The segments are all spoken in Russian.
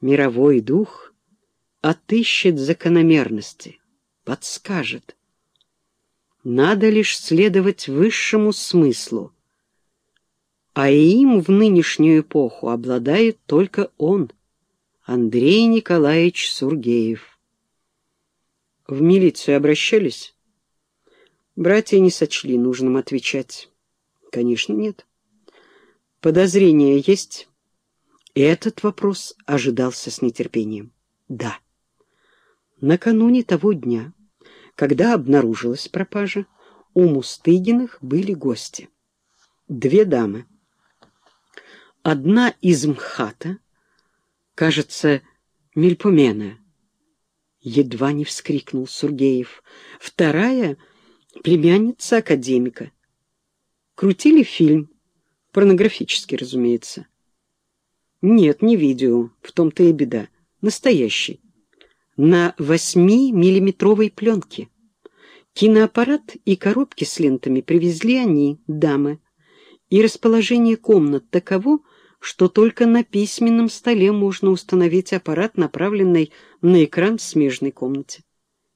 Мировой дух отыщет закономерности, подскажет. Надо лишь следовать высшему смыслу, а им в нынешнюю эпоху обладает только он, Андрей Николаевич Сургеев. В милицию обращались? Братья не сочли нужным отвечать. Конечно, нет. Подозрения есть? Этот вопрос ожидался с нетерпением. Да. Накануне того дня, когда обнаружилась пропажа, у Мустыгиных были гости. Две дамы. Одна из МХАТа, кажется, Мельпомена. Едва не вскрикнул Сургеев. Вторая — племянница академика. Крутили фильм, порнографический, разумеется. Нет, не видео, в том-то и беда. Настоящий. На восьмимиллиметровой пленке. Киноаппарат и коробки с лентами привезли они, дамы. И расположение комнат таково, что только на письменном столе можно установить аппарат, направленный на экран в смежной комнате.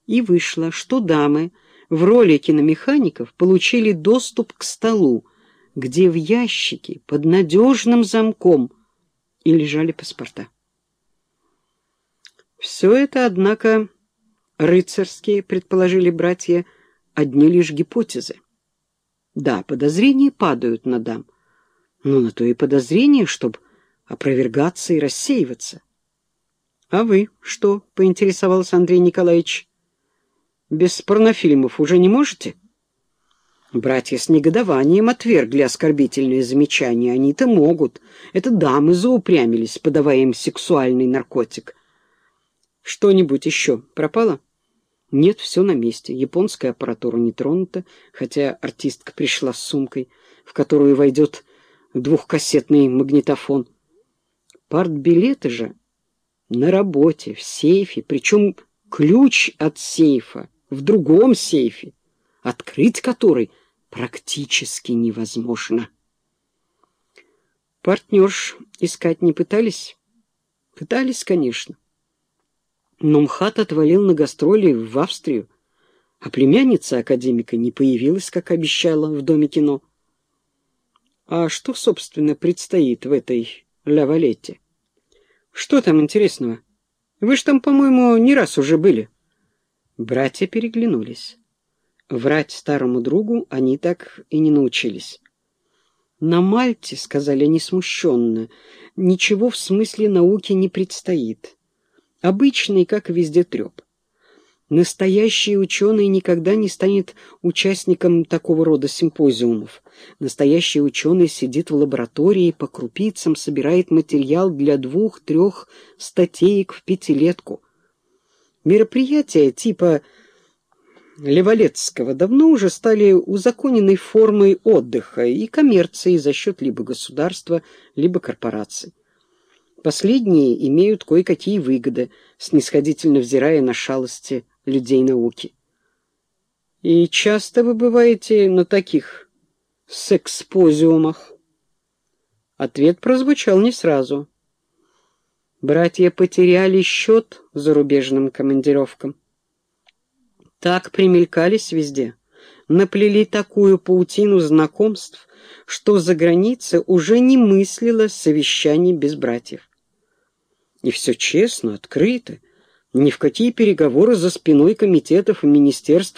И вышло, что дамы в роли киномехаников получили доступ к столу, где в ящике под надежным замком и лежали паспорта. Все это, однако, рыцарские, предположили братья, одни лишь гипотезы. Да, подозрения падают на дам, но на то и подозрение, чтобы опровергаться и рассеиваться. — А вы что? — поинтересовался Андрей Николаевич. — Без порнофильмов уже не можете? Братья с негодованием отвергли оскорбительные замечания. Они-то могут. Это дамы заупрямились, подавая им сексуальный наркотик. Что-нибудь еще пропало? Нет, все на месте. Японская аппаратура не тронута, хотя артистка пришла с сумкой, в которую войдет двухкассетный магнитофон. Партбилеты же на работе, в сейфе, причем ключ от сейфа в другом сейфе, открыть который практически невозможно. Партнерш искать не пытались? Пытались, конечно. Но МХАТ отвалил на гастроли в Австрию, а племянница академика не появилась, как обещала, в Доме кино. А что, собственно, предстоит в этой Лавалете? Что там интересного? Вы ж там, по-моему, не раз уже были. Братья переглянулись. Врать старому другу они так и не научились. «На Мальте, — сказали они смущенно, — ничего в смысле науки не предстоит. Обычный, как везде, треп. Настоящий ученый никогда не станет участником такого рода симпозиумов. Настоящий ученый сидит в лаборатории, по крупицам собирает материал для двух-трех статеек в пятилетку. Мероприятия типа Леволетского давно уже стали узаконенной формой отдыха и коммерции за счет либо государства, либо корпораций. Последние имеют кое-какие выгоды, снисходительно взирая на шалости людей науки. И часто вы бываете на таких секспозиумах? Ответ прозвучал не сразу. Братья потеряли счет зарубежным командировкам. Так примелькались везде, наплели такую паутину знакомств, что за границей уже не мыслило совещаний без братьев. И все честно, открыто, ни в какие переговоры за спиной комитетов и министерств